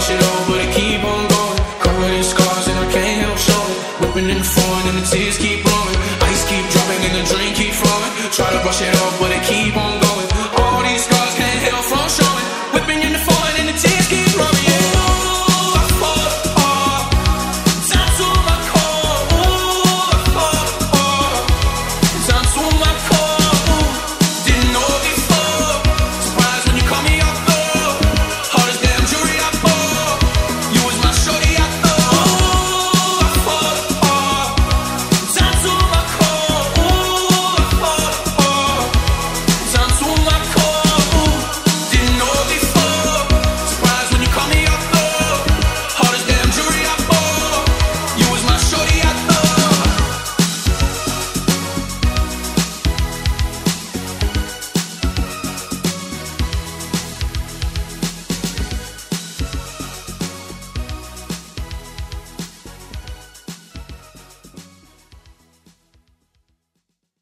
push it over, but I keep on going. Covered in scars and I can't help showing. Whipping and falling and the tears keep blowing. Ice keep dropping and the drink keep flowing. Try to brush it off, but I keep on going.